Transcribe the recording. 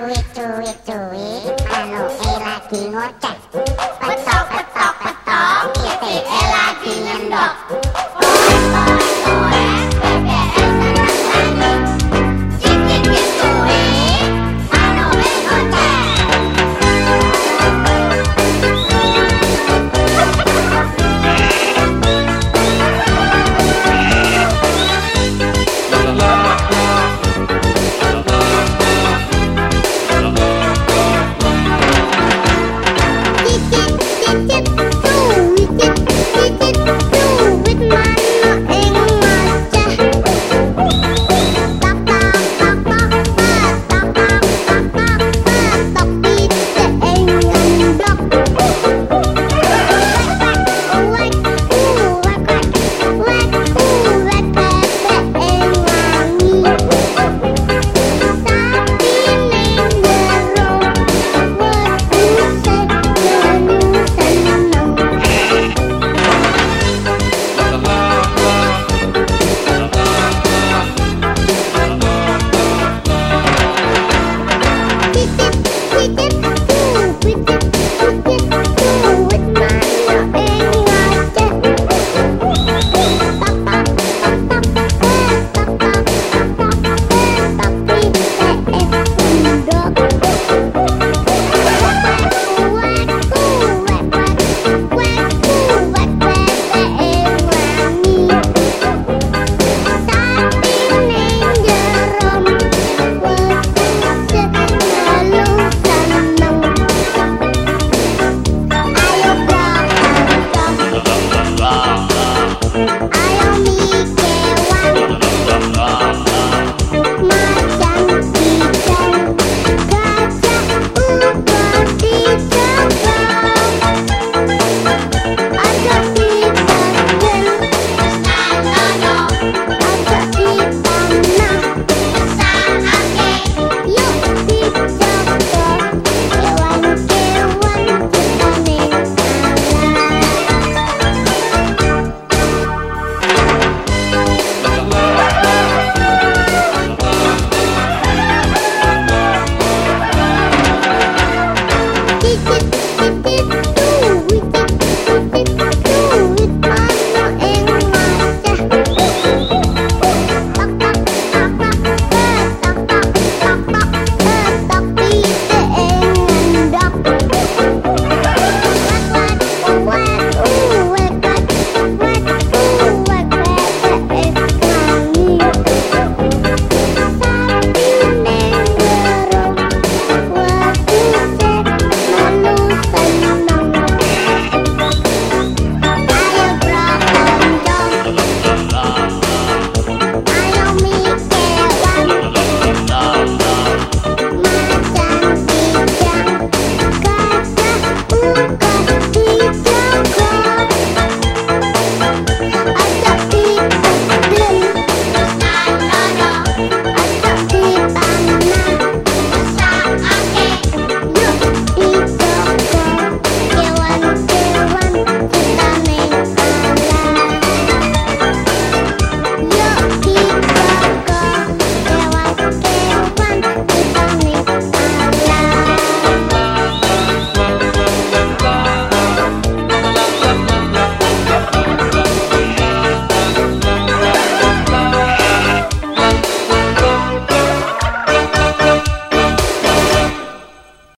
Cuit, cuit, cuit, kalau eh lagi ngoceh. Betok Big, big, big.